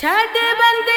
چھڈ بند